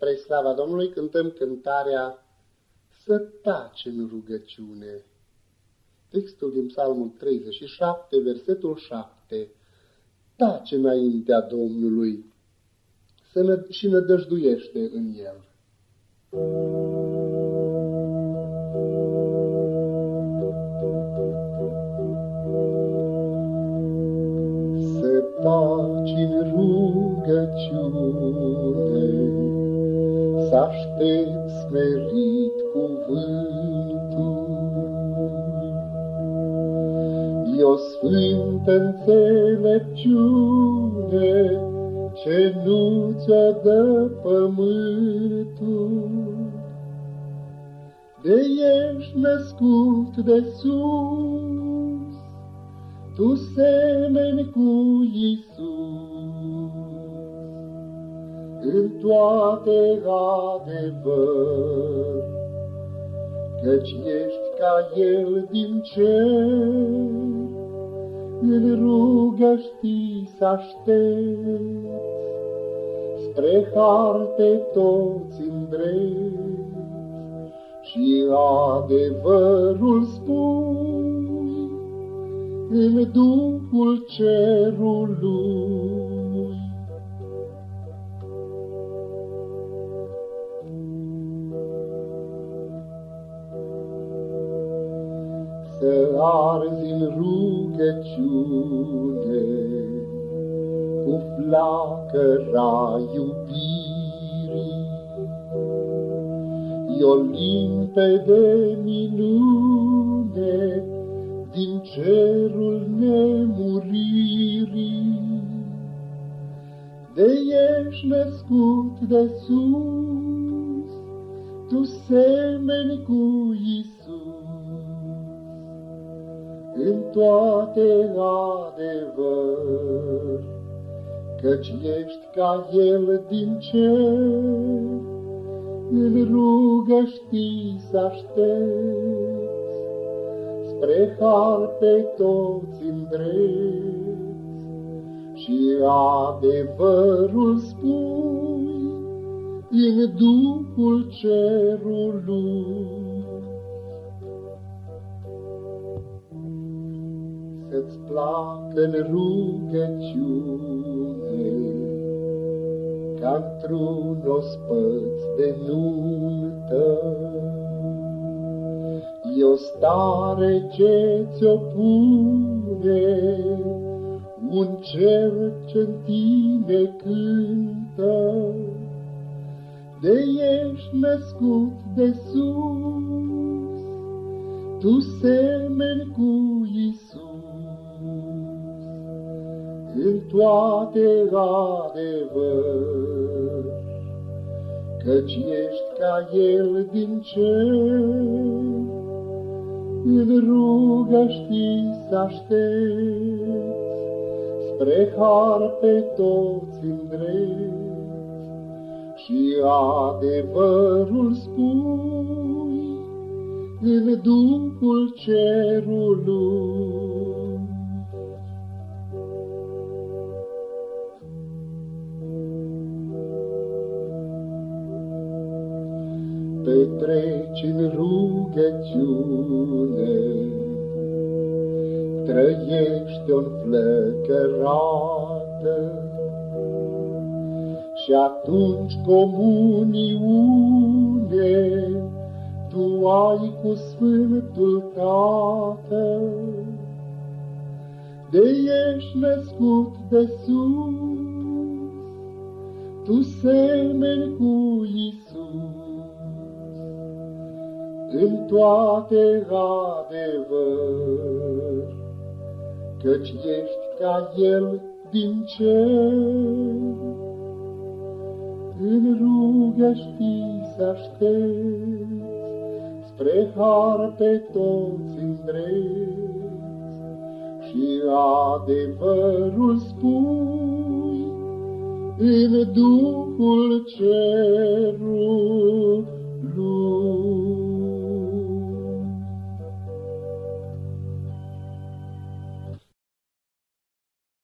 Spre slava Domnului cântăm cântarea Să taci în rugăciune. Textul din Psalmul 37, versetul 7. Taci înaintea Domnului să nă și nădăjduiește în El. Să taci în rugăciune, să aștept smerit cuvântul. E o sfântă înțelepciune ce nu ți-o dă pământul. De ești născut de sus, tu semeni cu Iisus în toate adevăr, căci ești ca El din cer, în rugă știi să aștepți, spre har pe toți îndreți, și adevărul spui în Duhul cerului. Să arzi în rugăciune cu flacăra iubirii. E o limpede minune din cerul nemuririi. De ești născut de sus, tu semeni cu Isus în toate adevăr, căci ești ca El din cer, în rugă știi să aștepți, spre har pe toți îndreți, și adevărul spui în Duhul cerului. Să-ți placă în rugăciune, ca într-un ospăț de nuntă. E o stare ce ți-o pune, un cer ce-n tine cântă, de ești născut de sus, tu semeni cu Isus în toate adevăr, căci ești ca El din cer, în rugă știi să aștepți, spre har pe toți îndreți, și adevărul spui în Duhul cerului. Petreci în rugăciune, trăiește o flăcărată, și atunci comuniune tu ai cu Sfântul Tatăl. De ești născut de sus, tu semeni cu Isus în toate adevăr, căci ești ca El din cer. În rugă știi să aștepți, spre har pe toți îndreți, și adevărul spui în Duhul cerului.